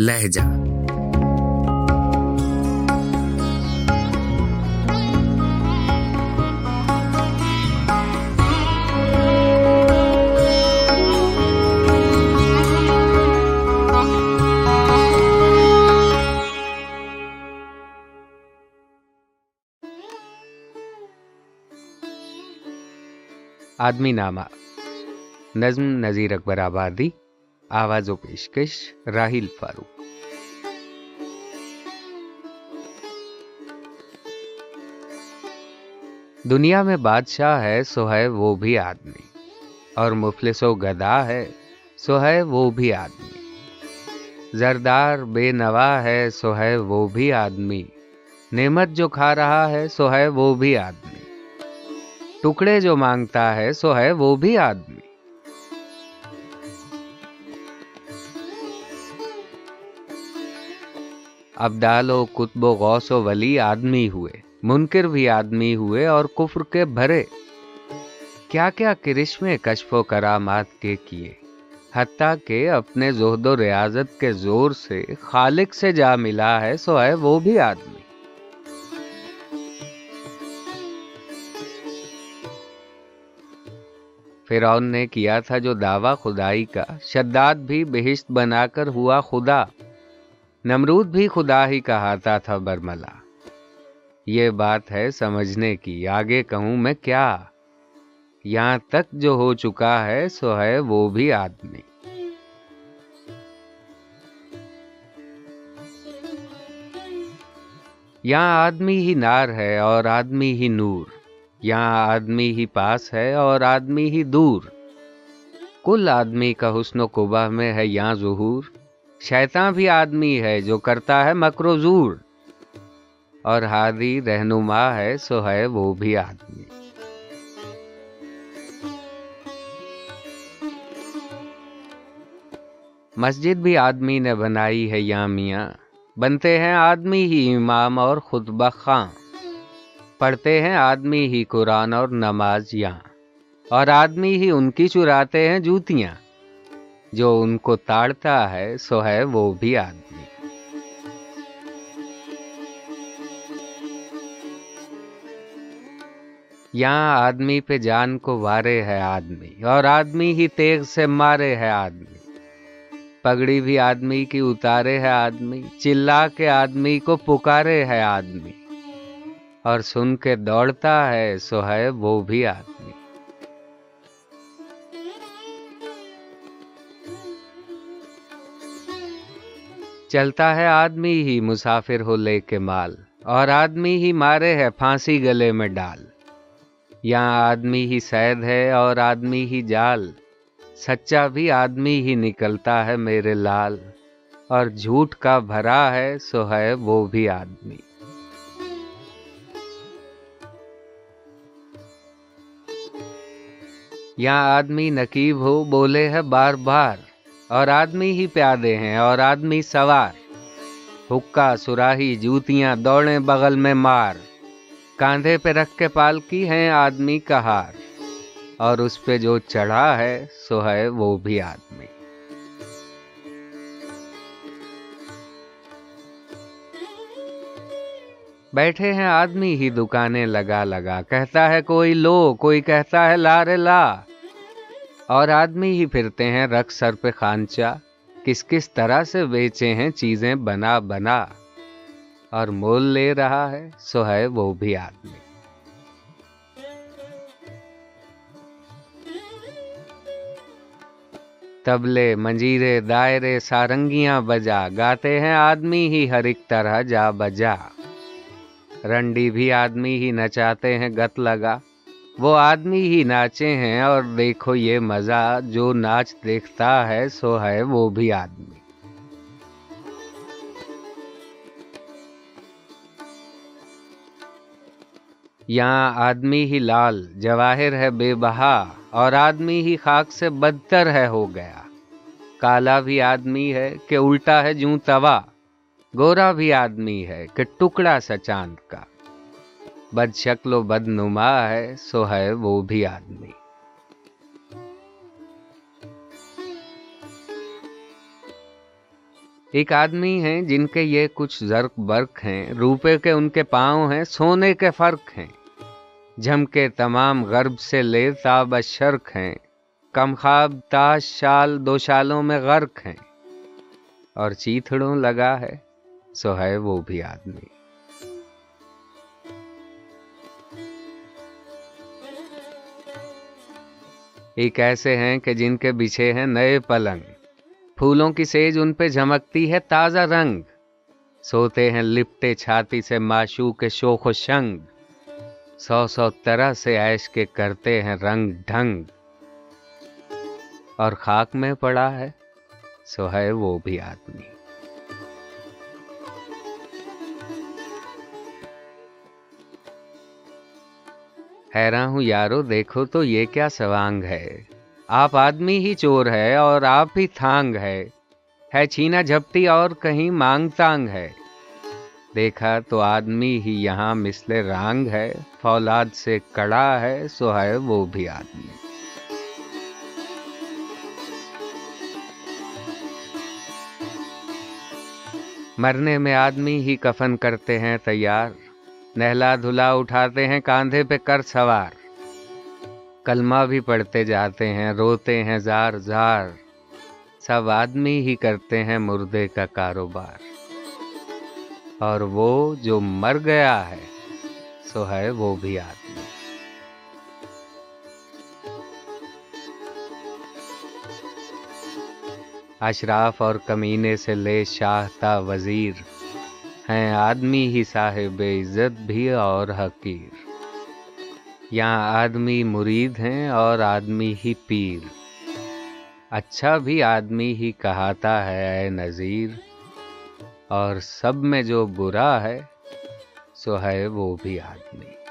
لہجہ۔ آدمی نامہ۔ نظم نذیر اکبر آبادی۔ آواز و پیشکش راہیل فاروق دنیا میں بادشاہ ہے سو ہے وہ بھی آدمی اور مفلس و گدا ہے سو ہے وہ بھی آدمی زردار بے نوا ہے سو ہے وہ بھی آدمی نعمت جو کھا رہا ہے سو ہے وہ بھی آدمی ٹکڑے جو مانگتا ہے سو ہے وہ بھی آدمی ابدال و کتب و غوث و ولی آدمی ہوئے، منکر بھی آدمی ہوئے اور کفر کے بھرے۔ کیا کیا کرشمے کشف و کرامات کے کیے؟ حتیٰ کہ اپنے زہد و ریاضت کے زور سے خالق سے جا ملا ہے سو ہے وہ بھی آدمی۔ فرعون نے کیا تھا جو دعویٰ خدائی کا، شداد بھی بہشت بنا کر ہوا خدا۔ نمرود بھی خدا ہی کہاتا تھا برملا۔ یہ بات ہے سمجھنے کی، آگے کہوں میں کیا۔ یہاں تک جو ہو چکا ہے، سو ہے وہ بھی آدمی۔ یہاں آدمی ہی نار ہے اور آدمی ہی نور۔ یہاں آدمی ہی پاس ہے اور آدمی ہی دور۔ کل آدمی کا حسن و قبا میں ہے یہاں ظہور۔ شیطان بھی آدمی ہے جو کرتا ہے مکر زور۔ اور ہادی رہنما ہے، سو ہے وہ بھی آدمی۔ مسجد بھی آدمی نے بنائی ہے یا میاں بنتے ہیں آدمی ہی امام اور خود بخاں پڑھتے ہیں آدمی ہی قرآن اور نماز یہاں اور آدمی ہی ان کی چراتے ہیں جوتیاں۔ جو ان کو تاڑتا ہے، سو ہے وہ بھی آدمی۔ یہاں آدمی پہ جان کو وارے ہے آدمی، اور آدمی ہی تیغ سے مارے ہے آدمی۔ پگڑی بھی آدمی کی اتارے ہے آدمی، چلا کے آدمی کو پکارے ہے آدمی۔ اور سن کے دوڑتا ہے، سو ہے وہ بھی آدمی۔ چلتا ہے آدمی ہی مسافر ہو لے کے مال، اور آدمی ہی مارے ہے پھانسی گلے میں ڈال۔ یہاں آدمی ہی سید ہے اور آدمی ہی جال۔ سچا بھی آدمی ہی نکلتا ہے میرے لال۔ اور جھوٹ کا بھرا ہے سو ہے وہ بھی آدمی۔ یہاں آدمی نقیب ہو، بولے ہے بار بار۔ اور آدمی ہی پیادے ہیں اور آدمی سوار۔ حکا سراہی جوتیاں دوڑے بغل میں مار۔ کاندھے پہ رکھ کے پالکی ہیں آدمی کا ہار۔ اور اس پہ جو چڑھا ہے، سو ہے وہ بھی آدمی۔ بیٹھے ہیں آدمی ہی دکانیں لگا لگا۔ کہتا ہے کوئی لو، کوئی کہتا ہے لا رے لا۔ اور آدمی ہی پھرتے ہیں رکھ سر پہ خانچا کس کس طرح سے بیچے ہیں چیزیں بنا بنا۔ اور مول لے رہا ہے، سو ہے وہ بھی آدمی۔ تبلے، منجیرے، دائرے، سارنگیاں بجا۔ گاتے ہیں آدمی ہی ہر ایک طرح جا بجا۔ رنڈی بھی آدمی ہی نچاتے ہیں گت لگا۔ وہ آدمی ہی ناچے ہیں اور دیکھو یہ مزہ، جو ناچ دیکھتا ہے، سو ہے وہ بھی آدمی۔ یہاں آدمی ہی لال، جواہر ہے بے بہا، اور آدمی ہی خاک سے بدتر ہے ہو گیا۔ کالا بھی آدمی ہے کہ الٹا ہے جوں توا۔ گورا بھی آدمی ہے کہ ٹکڑا سا چاند کا۔ بد شکل و بد نما ہے، سو ہے وہ بھی آدمی۔ ایک آدمی ہیں جن کے یہ کچھ زرق برق ہیں، روپے کے ان کے پاؤں ہیں، سونے کے فرق ہیں۔ جھم کے تمام غرب سے لے تاب شرک ہیں۔ کم خواب تاش شال دو شالوں میں غرق ہیں۔ اور چیتڑوں لگا ہے، سو ہے وہ بھی آدمی۔ ایک ایسے ہیں کہ جن کے بچھے ہیں نئے پلنگ۔ پھولوں کی سیج ان پہ جھمکتی ہے تازہ رنگ۔ سوتے ہیں لپٹے چھاتی سے ماشو کے شوخ و شنگ۔ سو سو طرح سے ایش کے کرتے ہیں رنگ ڈھنگ۔ اور خاک میں پڑا ہے، سو ہے وہ بھی آدمی۔ حیران ہوں، یارو، دیکھو تو یہ کیا سوانگ ہے۔ آپ آدمی ہی چور ہے اور آپ ہی تھانگ ہے۔ ہے چھینا جھپٹی اور کہیں مانگ تانگ ہے۔ دیکھا تو آدمی ہی یہاں مثل رانگ ہے۔ فولاد سے کڑا ہے، سو ہے وہ بھی آدمی۔ مرنے میں آدمی ہی کفن کرتے ہیں تیار۔ نہلا دھلا اٹھاتے ہیں کاندھے پہ کر سوار۔ کلمہ بھی پڑھتے جاتے ہیں، روتے ہیں زار زار۔ سب آدمی ہی کرتے ہیں مردے کا کاروبار۔ اور وہ جو مر گیا ہے، سو ہے وہ بھی آدمی۔ اشراف اور کمینے سے لے شاہتا وزیر۔ ہیں آدمی ہی صاحب عزت بھی اور حقیر۔ یہاں آدمی مرید ہیں اور آدمی ہی پیر۔ اچھا بھی آدمی ہی کہاتا ہے، اے نذیر۔ اور سب میں جو برا ہے، سو ہے وہ بھی آدمی۔